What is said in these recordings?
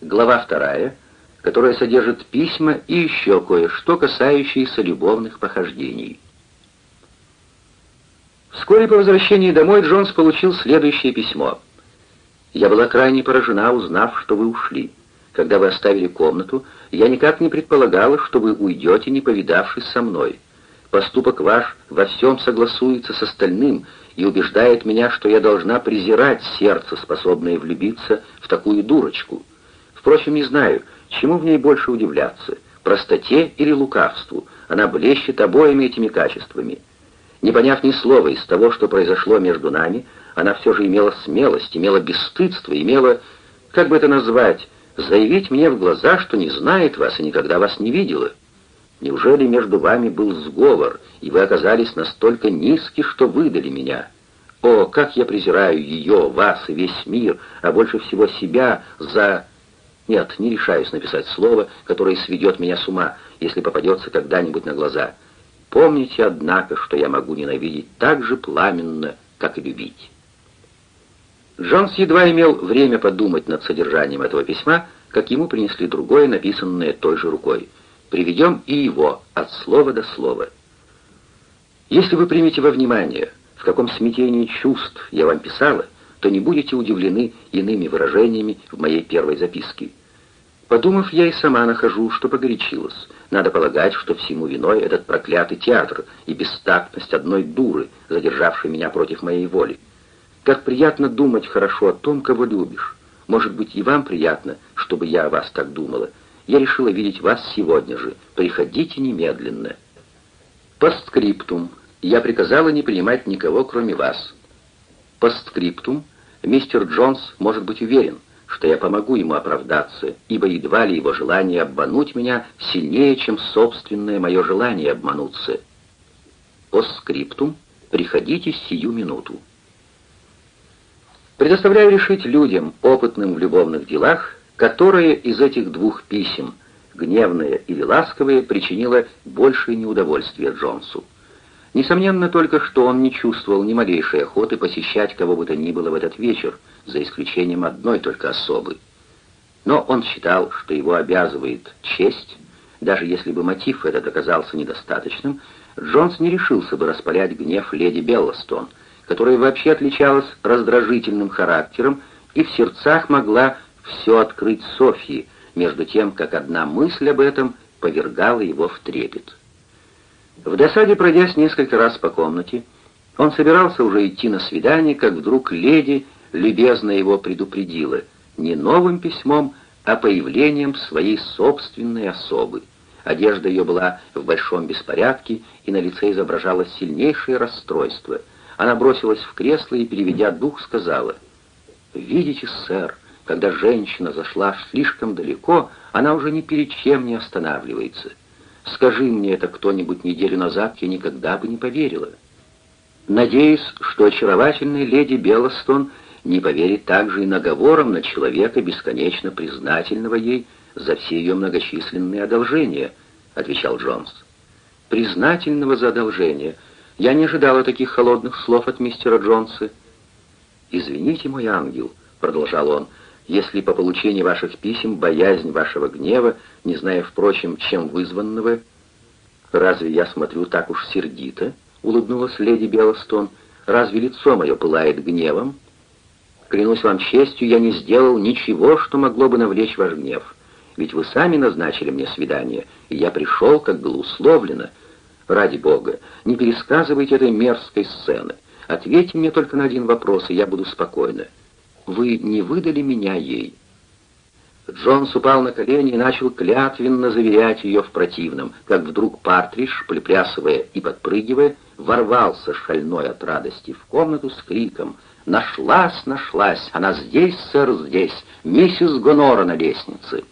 Глава вторая, которая содержит письма и еще кое-что, касающееся любовных похождений. Вскоре по возвращении домой Джонс получил следующее письмо. «Я была крайне поражена, узнав, что вы ушли. Когда вы оставили комнату, я никак не предполагала, что вы уйдете, не повидавшись со мной. Поступок ваш во всем согласуется с остальным и убеждает меня, что я должна презирать сердце, способное влюбиться в такую дурочку. Впрочем, не знаю, чему в ней больше удивляться, простоте или лукавству. Она блещет обоими этими качествами». Не поняв ни слова из того, что произошло между нами, она все же имела смелость, имела бесстыдство, имела, как бы это назвать, заявить мне в глаза, что не знает вас и никогда вас не видела. Неужели между вами был сговор, и вы оказались настолько низки, что выдали меня? О, как я презираю ее, вас и весь мир, а больше всего себя за... Нет, не решаюсь написать слово, которое сведет меня с ума, если попадется когда-нибудь на глаза. Помните, однако, что я могу ненавидеть так же пламенно, как и любить. Джонс едва имел время подумать над содержанием этого письма, как ему принесли другое, написанное той же рукой. Приведем и его от слова до слова. Если вы примете во внимание, в каком смятении чувств я вам писала, то не будете удивлены иными выражениями в моей первой записке. Подумав, я и сама нахожу, что погорячилась. Надо полагать, что всему виной этот проклятый театр и бестактность одной дуры, задержавшей меня против моей воли. Как приятно думать хорошо о том, кого любишь. Может быть, и вам приятно, чтобы я о вас так думала. Я решила видеть вас сегодня же. Приходите немедленно. Постскриптум. Я приказала не принимать никого, кроме вас. Постскриптум. Мистер Джонс может быть уверен, что я помогу ему оправдаться, ибо едва ли его желание обмануть меня сильнее, чем собственное мое желание обмануться. По скриптум приходите сию минуту. Предоставляю решить людям, опытным в любовных делах, которое из этих двух писем, гневное или ласковое, причинило большее неудовольствие Джонсу. Несомненно только, что он не чувствовал ни малейшей охоты посещать кого бы то ни было в этот вечер, за исключением одной только особы. Но он считал, что его обязывает честь, даже если бы мотив этот оказался недостаточным, Джонс не решился бы распалять гнев леди Беллостон, которая вообще отличалась раздражительным характером и в сердцах могла все открыть Софьи, между тем, как одна мысль об этом повергала его в трепет. В досаде, пройдясь несколько раз по комнате, он собирался уже идти на свидание, как вдруг леди любезно его предупредила не новым письмом, а появлением своей собственной особы. Одежда ее была в большом беспорядке, и на лице изображалось сильнейшее расстройство. Она бросилась в кресло и, переведя дух, сказала, «Видите, сэр, когда женщина зашла слишком далеко, она уже ни перед чем не останавливается. Скажи мне это кто-нибудь неделю назад, я никогда бы не поверила. Надеюсь, что очаровательная леди Беллостон не поверит также и наговорам на человека, бесконечно признательного ей за все ее многочисленные одолжения, отвечал Джонс. Признательного за одолжение. Я не ожидала таких холодных слов от мистера Джонса. «Извините, мой ангел», — продолжал он, — если по получении ваших писем боязнь вашего гнева, не зная, впрочем, чем вызванного... Разве я смотрю так уж сердито? Улыбнулась леди Белостон. Разве лицо мое пылает гневом? Клянусь вам честью, я не сделал ничего, что могло бы навлечь ваш гнев. Ведь вы сами назначили мне свидание, и я пришел, как было условлено. Ради бога, не пересказывайте этой мерзкой сцены. Ответьте мне только на один вопрос, и я буду спокойна вы не выдали меня ей». Джонс упал на колени и начал клятвенно заверять ее в противном, как вдруг Партридж, приплясывая и подпрыгивая, ворвался шальной от радости в комнату с криком «Нашлась, нашлась! Она здесь, сэр, здесь! Миссис Гонора на лестнице!»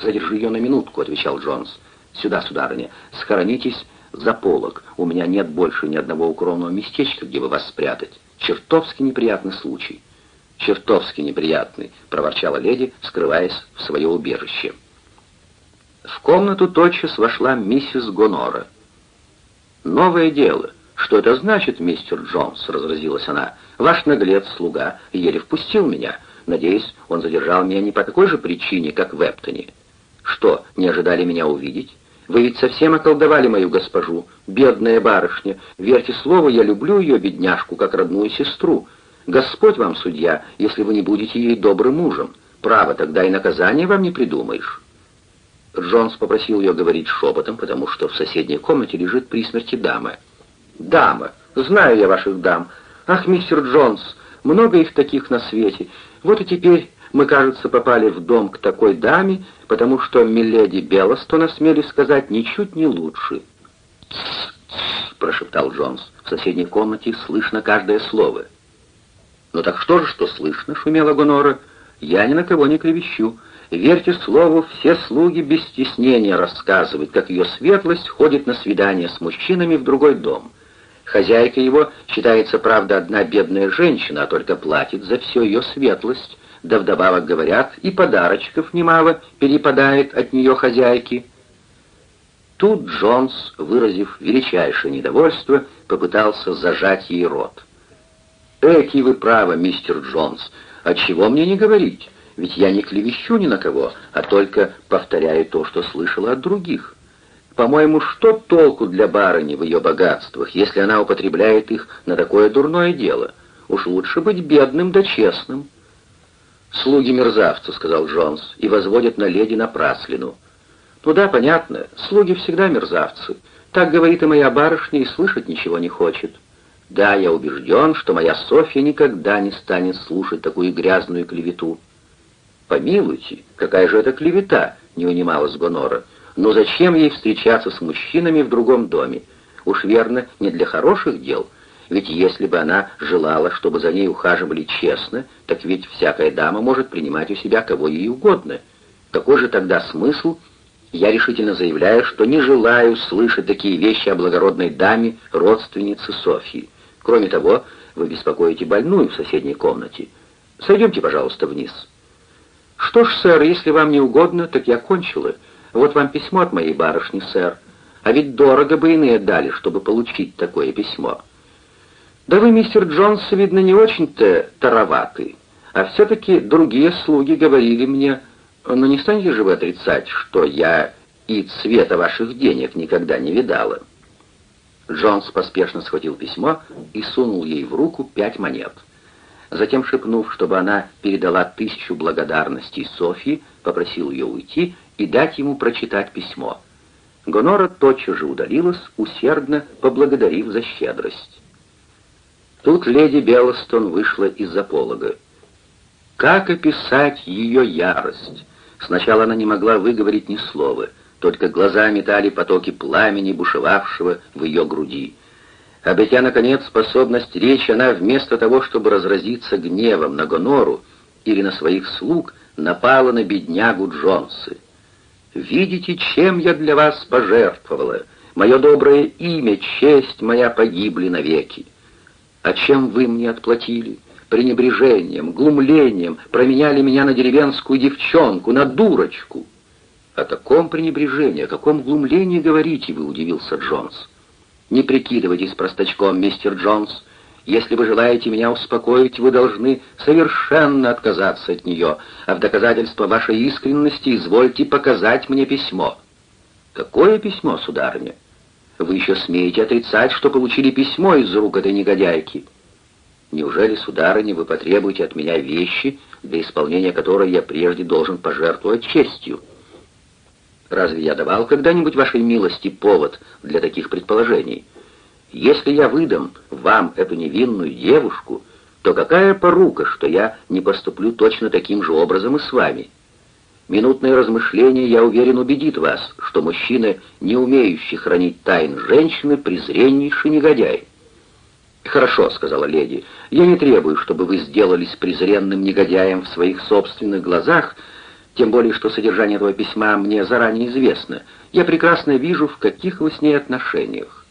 «Задержи ее на минутку», — отвечал Джонс. «Сюда, сударыня, схоронитесь за полок. У меня нет больше ни одного укромного местечка, где бы вас спрятать. Чертовски неприятный случай» чертовски неприятный», — проворчала леди, скрываясь в свое убежище. В комнату тотчас вошла миссис Гонора. «Новое дело. Что это значит, мистер Джонс?» — разразилась она. «Ваш наглец-слуга еле впустил меня. Надеюсь, он задержал меня не по такой же причине, как в Эптоне. Что, не ожидали меня увидеть? Вы ведь совсем околдовали мою госпожу, бедная барышня. Верьте слову, я люблю ее, бедняжку, как родную сестру. Господь вам судья, если вы не будете ей добрым мужем. Право, тогда и наказание вам не придумаешь». Джонс попросил ее говорить шепотом, потому что в соседней комнате лежит при смерти дама. «Дама! Знаю я ваших дам. Ах, мистер Джонс, много их таких на свете. Вот и теперь мы, кажется, попали в дом к такой даме, потому что миледи Белостон, осмелюсь сказать, ничуть не лучше». «Тссс!» — прошептал Джонс. В соседней комнате слышно каждое слово. «Ну так что же, что слышно?» — шумела Гонора. «Я ни на кого не клевещу. Верьте слову, все слуги без стеснения рассказывают, как ее светлость ходит на свидание с мужчинами в другой дом. Хозяйка его считается, правда, одна бедная женщина, а только платит за всю ее светлость. Да вдобавок, говорят, и подарочков немало перепадает от нее хозяйки». Тут Джонс, выразив величайшее недовольство, попытался зажать ей рот. «Эки вы правы, мистер Джонс. Отчего мне не говорить? Ведь я не клевещу ни на кого, а только повторяю то, что слышала от других. По-моему, что толку для барыни в ее богатствах, если она употребляет их на такое дурное дело? Уж лучше быть бедным да честным». «Слуги мерзавцы», — сказал Джонс, — «и возводят на леди напраслину». «Ну да, понятно, слуги всегда мерзавцы. Так говорит и моя барышня, и слышать ничего не хочет». Да, я убежден, что моя Софья никогда не станет слушать такую грязную клевету. «Помилуйте, какая же это клевета?» — не унималась Гонора. «Но зачем ей встречаться с мужчинами в другом доме? Уж верно, не для хороших дел. Ведь если бы она желала, чтобы за ней ухаживали честно, так ведь всякая дама может принимать у себя кого ей угодно. Какой же тогда смысл? Я решительно заявляю, что не желаю слышать такие вещи о благородной даме, родственнице Софьи. Кроме того, вы беспокоите больную в соседней комнате. Сойдемте, пожалуйста, вниз». «Что ж, сэр, если вам не угодно, так я кончила. Вот вам письмо от моей барышни, сэр. А ведь дорого бы иные дали, чтобы получить такое письмо». «Да вы, мистер Джонс, видно, не очень-то тароваты. А все-таки другие слуги говорили мне, но не станете же вы отрицать, что я и цвета ваших денег никогда не видала». Джонс поспешно схватил письмо и сунул ей в руку пять монет. Затем, шепнув, чтобы она передала тысячу благодарностей Софьи, попросил ее уйти и дать ему прочитать письмо. Гонора тотчас же удалилась, усердно поблагодарив за щедрость. Тут леди Белостон вышла из-за полога. Как описать ее ярость? Сначала она не могла выговорить ни слова — только глаза метали потоки пламени, бушевавшего в ее груди. Обретя, наконец, способность речи, она вместо того, чтобы разразиться гневом на Гонору или на своих слуг, напала на беднягу Джонсы. «Видите, чем я для вас пожертвовала? Мое доброе имя, честь моя погибли навеки. А чем вы мне отплатили? Пренебрежением, глумлением променяли меня на деревенскую девчонку, на дурочку». «О каком пренебрежении, о каком глумлении говорите вы?» — удивился Джонс. «Не прикидывайтесь простачком, мистер Джонс. Если вы желаете меня успокоить, вы должны совершенно отказаться от нее, а в доказательство вашей искренности извольте показать мне письмо». «Какое письмо, сударыня? Вы еще смеете отрицать, что получили письмо из рук этой негодяйки?» «Неужели, сударыня, вы потребуете от меня вещи, для исполнения которой я прежде должен пожертвовать честью?» Разве я давал когда-нибудь вашей милости повод для таких предположений? Если я выдам вам эту невинную девушку, то какая порука, что я не поступлю точно таким же образом и с вами? Минутное размышление, я уверен, убедит вас, что мужчина, не умеющий хранить тайн женщины, презреннейший негодяй. «Хорошо», — сказала леди, — «я не требую, чтобы вы сделались презренным негодяем в своих собственных глазах, тем более, что содержание этого письма мне заранее известно. Я прекрасно вижу, в каких вы с ней отношениях.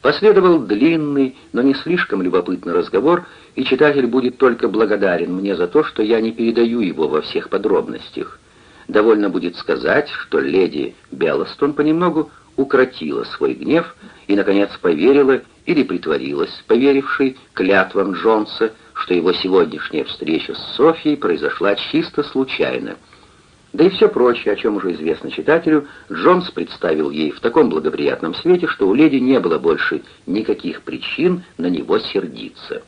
Последовал длинный, но не слишком любопытный разговор, и читатель будет только благодарен мне за то, что я не передаю его во всех подробностях. Довольно будет сказать, что леди Беллостон понемногу укротила свой гнев и, наконец, поверила или притворилась, поверившей клятвам Джонса, что его сегодняшняя встреча с Софьей произошла чисто случайно. Да и все прочее, о чем уже известно читателю, Джонс представил ей в таком благоприятном свете, что у леди не было больше никаких причин на него сердиться.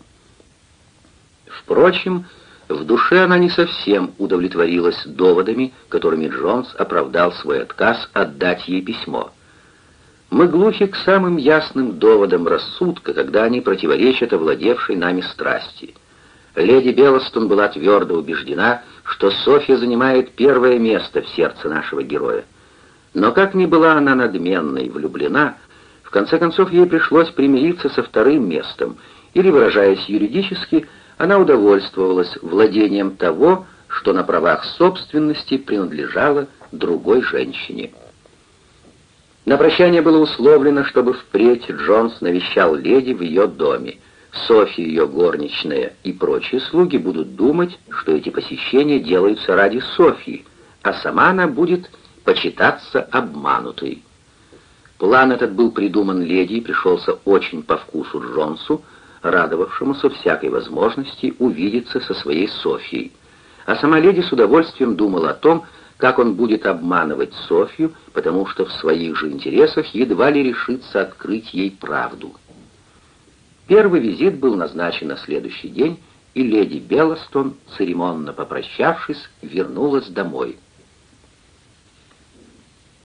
Впрочем, в душе она не совсем удовлетворилась доводами, которыми Джонс оправдал свой отказ отдать ей письмо. Мы глухи к самым ясным доводам рассудка, когда они противоречат овладевшей нами страсти. Леди Белостон была твердо убеждена, что Софья занимает первое место в сердце нашего героя. Но как ни была она надменна и влюблена, в конце концов ей пришлось примириться со вторым местом, или, выражаясь юридически, она удовольствовалась владением того, что на правах собственности принадлежало другой женщине. На прощание было условлено, чтобы впредь Джонс навещал леди в ее доме. Софья, ее горничная и прочие слуги будут думать, что эти посещения делаются ради Софьи, а сама она будет почитаться обманутой. План этот был придуман леди и пришелся очень по вкусу Джонсу, радовавшемуся всякой возможности увидеться со своей Софьей. А сама леди с удовольствием думала о том, как он будет обманывать Софью, потому что в своих же интересах едва ли решится открыть ей правду. Первый визит был назначен на следующий день, и леди Беллостон, церемонно попрощавшись, вернулась домой —